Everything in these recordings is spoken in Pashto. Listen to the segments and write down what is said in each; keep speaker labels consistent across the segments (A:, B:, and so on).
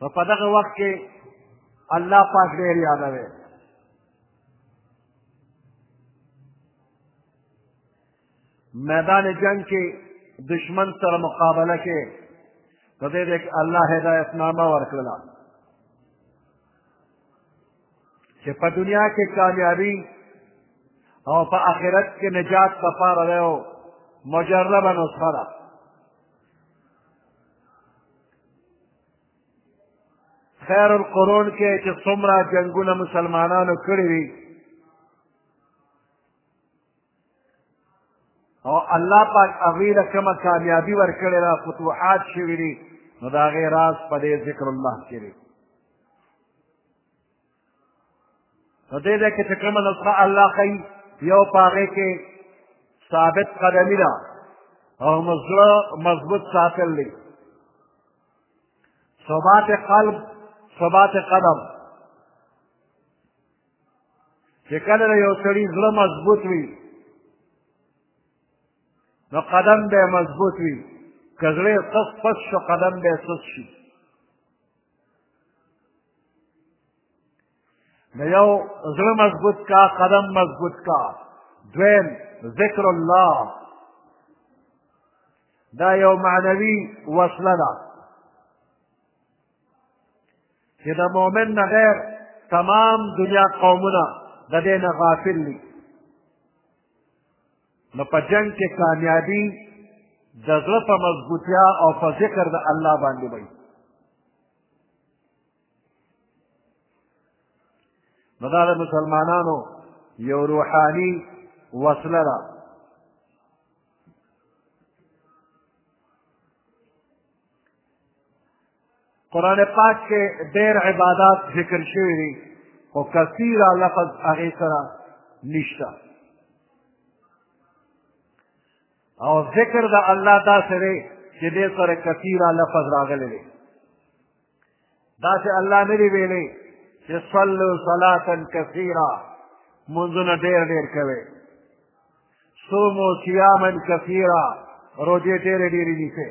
A: نو په دغه وخت کې الله پاک ډېر یادوي میدان جنگ کې دشمن سره مقابله کې په دې کې الله هدایت نامه ورکړله چې په دنیا کې کامیابی او په آخرت کې نجات لپاره دی مجربه نسخه ده خیر القرون کې چې څومره جنگونه مسلمانانو کړي وي او الله پاک هغوی له کومه کامیابي ورکړې ده فتوحات شوي دي نو د هغې راز په دې ذکر الله کې دی په دې ځای کې چې کومه نسخه الله ښیي یو په هغې کې ثابت قدمي ده او زړه مضبوط ساتل دی ثبات قلب ثبات قدم چې کله د یو سړي زړه مضبوط وي نو قدم به مضبوط وي که زړه یې سست پس شو قدم به سست شي نو یو زړه مضبوط کا قدم مضبوط کا دویم ذکر الله دا یو معنوي وصله ده چې د مؤمن نه غیر تمام دنیا قومونه د دې نه غافل دي نو په جنګ کې کامیابي د زړه په مضبوطیا او په ذکر د الله باندې وي نو دا د مسلمانانو یو روحاني وسله ده قرآن پاک کې ډېر عبادات ذکر شوي دي خو کثیره لفظ هغې سره نشته او ذکر د الله داسې دی چې دې سره کثیره لفظ راغلی دی داسې الله نه دی ویلی چې صلو صلاتا کثیره منځونه ډېر ډېر کوي صومو صیاما کثیره روزې ډېرې ډېرې نیسئ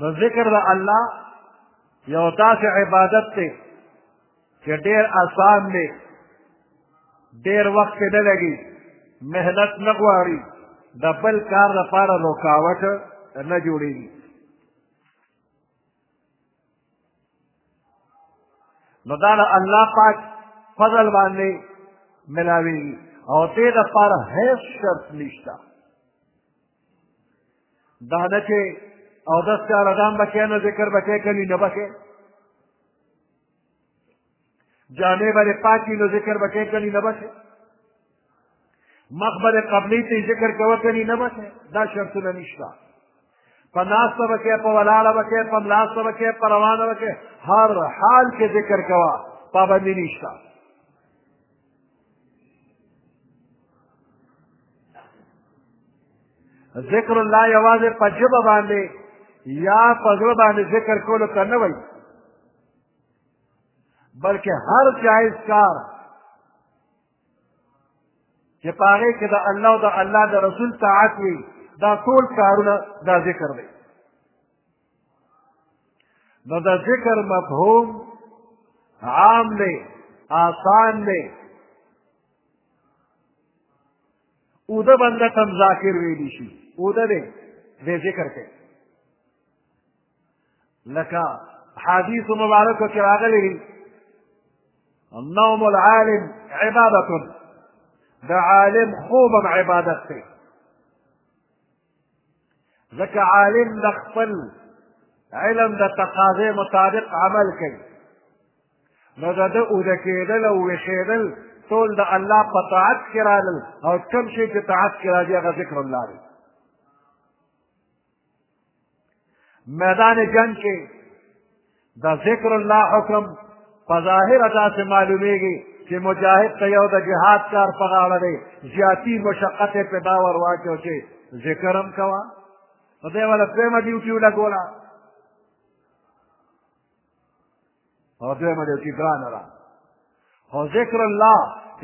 A: نو ذکر د الله یو داسې عبادت دی چې ډېر آسان دی ډېر وخت کې نه لګي محنت نه غواړي د بل کار لپاره رکاوټ نه جوړېږي نو دا د الله پاک فضل باندې ملاوېږي او دې لپاره هیڅ شرط نشته دا نه چې او دس چاره دام بکې نه ذکر بکې کلی نه بکې جامې باندې پاکي نو ذکر بکې کلی نه بکې مخ باندې قبلي ته ذکر کوه کلی نه بکې دا شرطونه نشته په ناسته بکې په ولاړه بکې په ملاسته بکې په روانه بکې هر حال کې ذکر کوه پابندي نشته ذکر الله یوازې په ژبه باندې یا په زړه باندې ذکر کولو ته نه وایي بلکې هر جایز کار چې په هغې کې د الله او د الله د رسول طاعت وي دا ټول کارونه دا ذکر دی نو د ذکر مفهوم عام دی آسان دی اوده بنده تم ذاکر ویلی شي اوده دی د ذکر کوي لکه حدیث مبارکو کې راغلی دی النوم العالم عبادة د عالم خوبم عبادت دی ځکه عالم د خپل علم د تقاضې مطابق عمل کوي نو د ده اوده کېدل او ویښېدل ټول د الله په طاعت کې رالل او کوم شي چې طاعت کې راځي هغه ذکر الله دی میدان جنگ کې د ذکر الله حکم په ظاهره داسې معلومیږي چې مجاهد ته یو د جهاد کار په غاړه دی زیاتی مشقت یې په دا ور واچو چې ذکر هم کوه نو دی والا دویمه ډیوټي ولګوله او دویمه دی چې ګرانه ده خو ذکر الله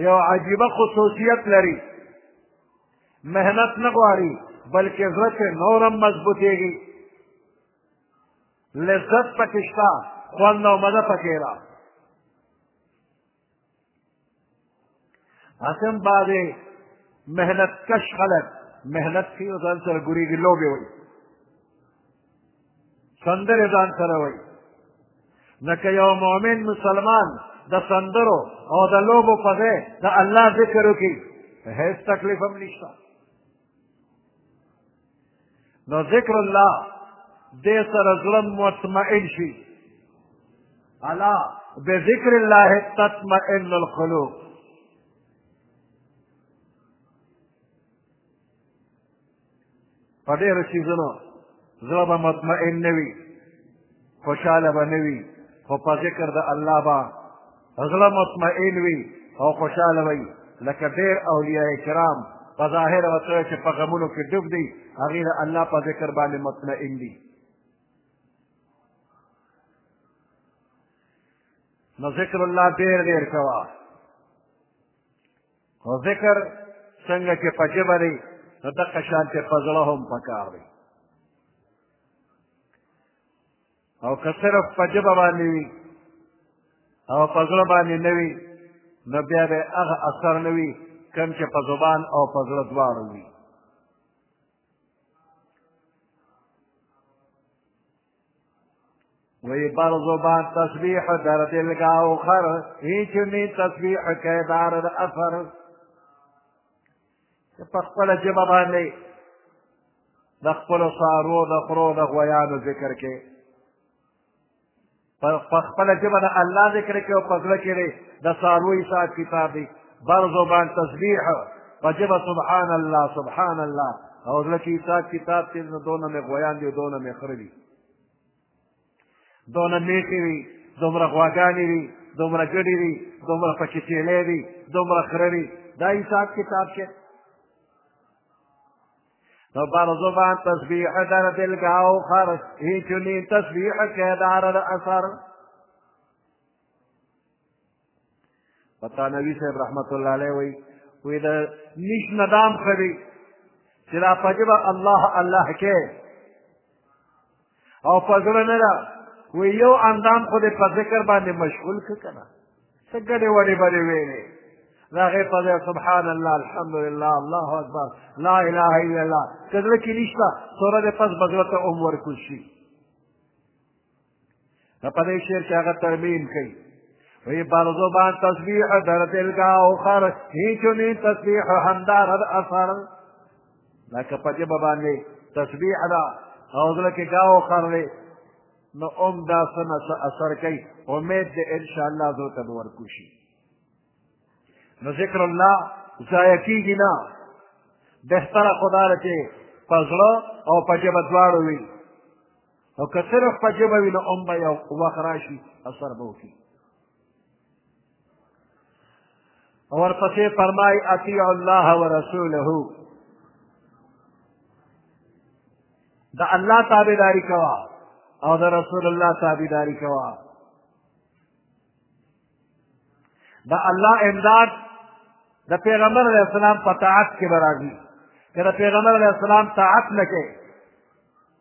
A: یو عجیبه خصوصیت لري محنت نه غواړي بلکې زړه کې نورم مضبوطېږي لذت پکې شته خوند او مزه پکې ده حسن بعد محنت کش خلق محنت کی او ځان سره ګوري کې لوبي وي سندره ځان سره وي لکه یو مؤمن مسلمان د سندرو او د لوبو په ځای د الله ذکر وکړي هیڅ تکلیف هم نشته نو ذکر الله دې سره زړه مطمئن شي الا بذکر الله تطمئن القلوب په ډېرو څیزونو زړه به مطمئن نه وي خوشاله به نه وي خو په ذکر د الله به زړه مطمئن وي او خوشاله وي لکه ډېر اولیاء کرام په ظاهره ورته چې په غمونو کې ډوب دي هغوی د الله په ذکر باندې مطمئن دي نو ذکر الله ډېر ډېر کوه خو ذکر څنګه چې په ژبه دی نو دقه شان چې په زړه هم پکار دی او که صرف په ژبه باندې وي او په زړه باندې نه وي نو بیا به هغه اثر نه وي کوم چې په زبان او په زړه دواړو وي وی بر زبان تسبیح در دلگا و خر هیچ نی تسبیح که دارد اثر چې په خپله ژبه باندې د خپلو سارو د خرو د غویانو ذکر کې په خپله ژبه د الله ذکر کې او په زړه کې دی د سارو حساب کتاب دی بر زبان تسبیح په ژبه سبحان الله سبحان الله او زړه کې حساب کتاب کې نو دونه مې غویان دي دونه مې خره دي دونه میخې وي دومره غواګانې وي دومره ګډې وي دومره پکې چیلې وي دومره خره وي دا حساب کتاب شه نو بر زبان تسبیح در دلگاو خر هیچونی تسبیح که دار اثر پتانوي صاحب رحمت الله علیه وایي وایي د نیش نه دام ښه دی چې دا په ژبه الله الله کې او په زړه نه ده وایي یو اندام خو دې په ذکر باندې مشغول که که نه څه ګډې وډې به دې ویلې د هغې په ځای سبحان الله الحمدلله الله اکبر لا اله الا الله که زړه کې نشته سوره دې پس به زړه ته هم ورکړل شي نو په دې شعر کې هغه ترمیم کوي وی برزبان تسبیح در دلگاو خر هیچونی تسبیح همدار اثر لکه په جبه باندې تسبیح ده او زړه کې ګاو خر دی نو هم دا څه نه څه اثر کوي امید دی انشاءالله زو ته به ورکو شي نو ذکر الله ضایع کېږي نه بهتره خو دا ده چې په زړه او په ژبه دواړو وي او که صرف په ژبه وي نو هم به یو وخت راشي اثر به وکړي او ورپسې فرمایي اطیع الله ورسوله د الله تابعداري کوه او د رسول الله تابعداري کوه د الله امداد د پیغمبر علیه السلام په طاعت کې به راځي که د پیغمبر علیه السلام طاعت نه کوې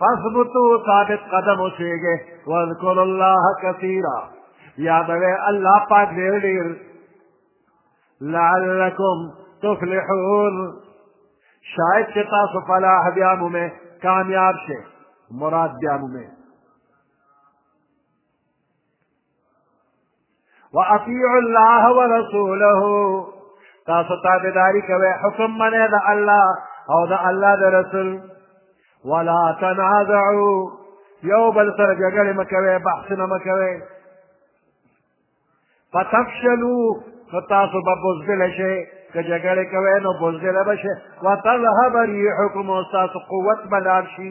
A: فثبتو ثابت قدم اوسېږئ واذکر الله کثیرا یادوئ الله پاک ډېر ډېر لعلکم تفلحون شاید چې تاسو فلاح بیا مومئ کامیاب شئ مراد بیا مومئ واطيعوا الله ورسوله تاسو تابعداري کوي حکم منه د الله او د الله د رسول ولا تنازعوا یو بل سره جګړه مکوي بحث نه مکوي فتفشلوا فتاسو به بزدل شي که جګړه کوي نو بزدل به شي وتذهب ريحكم او تاسو قوت بلار شي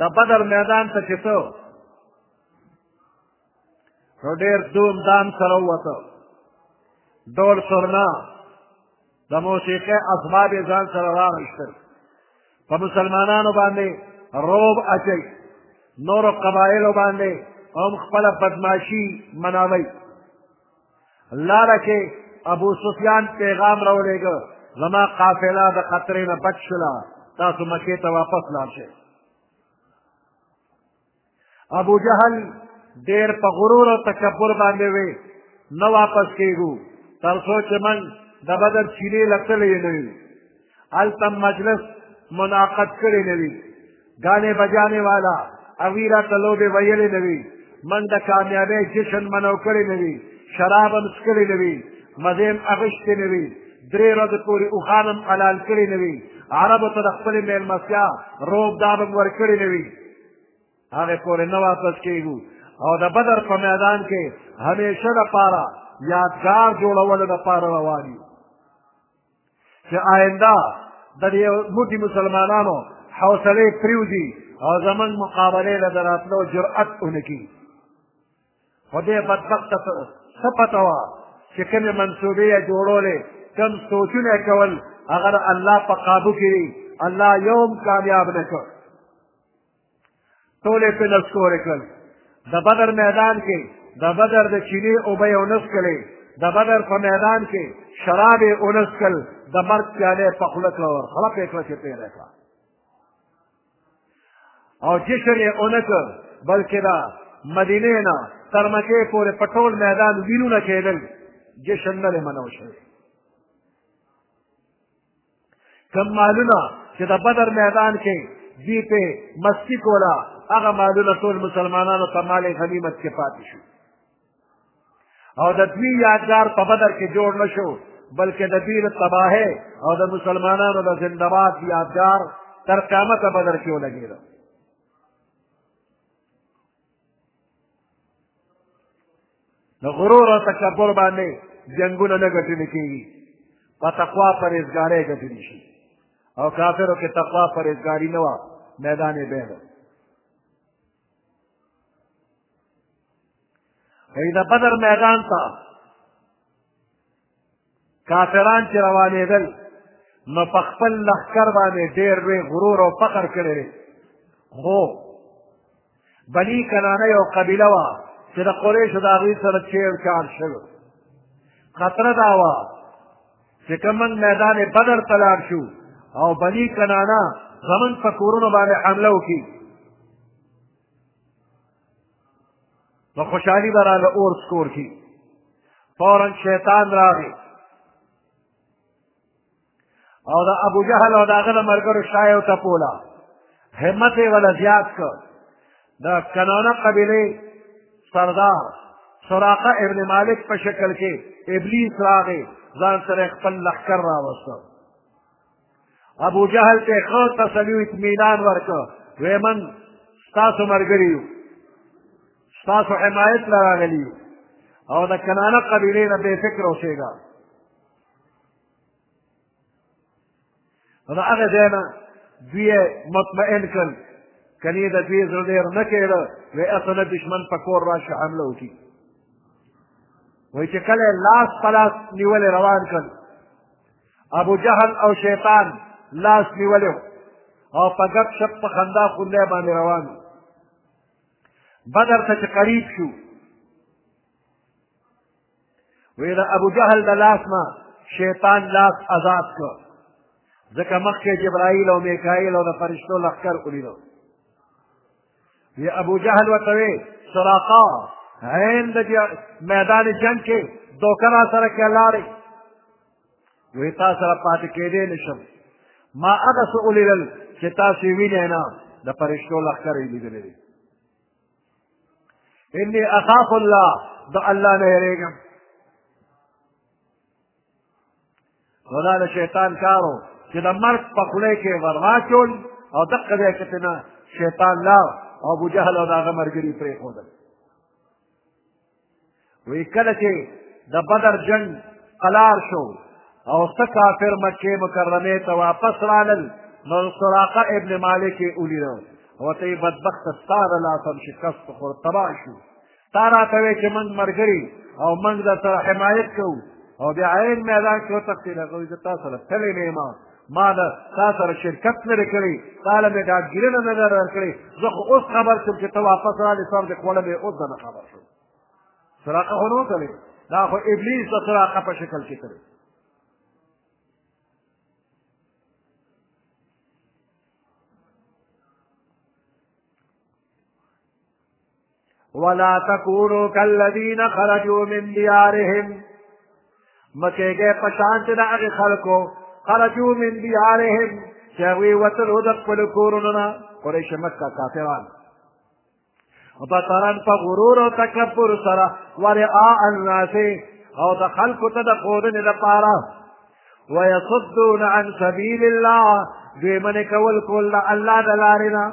A: د بدر میدان ته چې څه نو ډېر دوم دام سره ووته ډول سرنا د موسیقۍ اسباب یې ځان سره راویستل په مسلمانانو باندې روب اچوي نورو قبایلو باندې هم خپله بدماشي مناوي لاره کې ابو سفیان پیغام راولېږه زما قافله د خطرې نه بچ شوله تاسو مکې ته واپس لاړ شئ ابو جهل ډېر په غرور او تکبر باندې وی نه واپس کېږو تر څو چې من د بدر چیلې لکلې نه یو هلته مجلس منعقد کړی نه وي ګانې بجانې والا هغوی راته لوبې ویلې نه وي من د کامیابۍ جشن منو کړی نه وي شراب هم څکلی نه وي مزې هم اخیستې نه وي درې ورځې پورې اوښان هم حلال کړی نه وي عربو ته د خپلې مېلمستیا روب داب هم ورکړی نه وي هغې پورې نه واپس کېږو او د بدر په میدان کې همیشه دپاره یادګار جوړولو دپاره روان یو چې آینده د دې موږ مسلمانانو حوصله پریوزي او زمون مقابله له دراتلو جرأت اونکي خو دې بدبخت څه پته وه چې کومې منصوبې یې جوړولې کوم سوچونه یې کول هغه د الله په قابو کې دي الله یوم کامیاب نه کړ ټول یې پرې نسکورې کړل د بدر میدان کې د بدر د چینې اوبه یې ونسکلې د بدر په میدان کې شراب یې ونسکل د مرګ پیاله یې په خوله کړه ور خړپ یې کړه چې تېره کړه او جشن یې ونه کړ بلکې دا مدینې نه تر مکې پورې په ټول میدان وینونه کېدل جشن نه دی منو شوی کم مالونه چې د بدر میدان کې دوی پې مستي کوله هغه مالونه ټول مسلمانانو ته مال غنیمت کې پاتې شو او د دوی یادګار په بدر کې جوړ نه شو بلکې د دوی د تباهۍ او د مسلمانانو د زندباد یادګار تر قیامته بدر کې ولګېده د غرور او تکبر باندې جنګونه نه ګټلې کېږي په تقوا پرهېزګارۍ ګټلې شي او کافرو کې تقوا پرهېزګاري نه وه میدان یې بېل وایي د بدر میدان ته کافران چې روانېدل نو په خپل لښکر باندې ډېر لوی غرور او فخر کړی دی خو بني کنانه یو قبیله وه چې د قریشو د هغوی سره چیر چار شوی خطره دا وه چې که موږ میدان بدر ته لاړ شو او بني کنانه زمونږ په کورونو باندې حمله وکړي نو خوشحالي به راله اور سکور کي فورا شیطان راغی او د ابو جهل او د هغه د ملګرو شای او تپوله همت یې وله زیات کړ د کنانه قبیلې سردار سراقه ابن مالک په شکل کې ابلیس راغی ځان سره خپل لښکر راوسته ابو جهل ته ښه تسلي او اطمینان ورکړ وې من ستاسو ملګري یو ستاسو حمایت له راغلي یو او د کنانه قبیلې نه بې فکر اوسېږه د هغه ځای نه دوی مطمئن کړل کنی د دوی زړه ډېر نه کېده وې اصله دشمن په کور راشي حمله وکړي وایي چې کله لاس په لاس نیولې روان کړل ابو جهل او شیطان لاس نیولی او په ګپ شپ په خندا خونده باندې روان بدر ته چې قریب شو وی د ابو جهل د لاس نه شیطان لاس آزاد کړ ځکه مخکې جبرائیل او میکائیل او د فرشتو لښکر ولیدو وی ابو جهل ورته وی سراقا عین د میدان جنګ کې دوکه را سره کې لاړې وی تا سره پاتې کېدی نشم ما هغه څه ولیدل چې تاسو یې وینئ نه د فرشتو لښکر یې لیدلی دی انی اخاف الله د الله نه یریږم نو دا د شیطان کار و چې د مرګ په خوله کې ور واچول او دقه ځای کې نه شیطان لاړ او ابو جهل او د هغه ملګري پرېښودل وی کله چې د بدر جنگ قلار شو او څه کافر مکې مکرمې ته واپس رالل نو سراقه ابن مالک یې ولیده ورته یې بدبخته ستا د لاسه شکست خور تباه شو تا راته وې چې موږ ملګري او موږ در سره حمایت کوو او بیا عین میدان کې وتښتېد هغه وایي زه تا سره تللی نه یم ما د تا سره شرکت نه دی کړی تا له مې ډاډګیرنه نه ده درکړې زه خو اوس خبر شوم چې ته واپس رالې سر دې خوړه مې اوس نه خبر شوم سراقه خو نه وتلې دا خو ابلیس د سراقه په شکل کې کړی ولا تکونو کالذین خرجوا من دیارهم مکیږي پشان چې د هغه خلکو خرجوا من دیارهم چې هغوی وتلو د خپل کورونو نه قریش مکه کافران بطرن په غرور او تکبر سره ورعا الناس او د خلکو ته د ښودنې لپاره ويصدون عن سبيل الله دوی منې کول کول د الله د لارې نه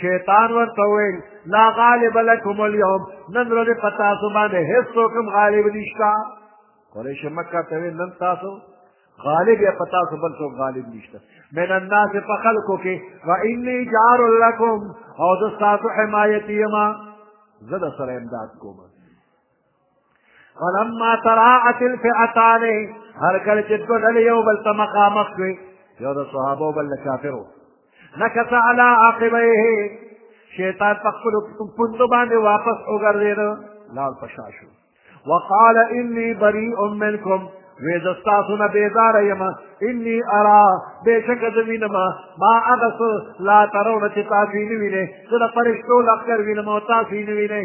A: شیطان ورته وویل لا غالب لکم اليوم نن ورځې په تاسو باندې هېڅ څوک هم غالب نشته قریش مکه ته ویل نن تاسو غالب یا په تاسو بل څوک غالب نشته من الناس په خلکو کې و انی جار لکم او زه ستاسو حمایت یم زه د سره امداد کوم فلما تراعت الفئتان هر کله چې دوه ډلې یو بل ته مخامخ شوې یو د صحابه او بل د کافرو نکس علی عاقبیه شیطان په خپلو پوندو باندې واپس وګرځېده لال په شا شو وقال انی بریء منکم وی د ستاسو نه بېزاره یم انی ارا بېشکه زه وینم ما هغه څه لا ترونه چې تاسو یې نه وینئ زه د فرشتو لښکر وینم او تاسو یې نه وینئ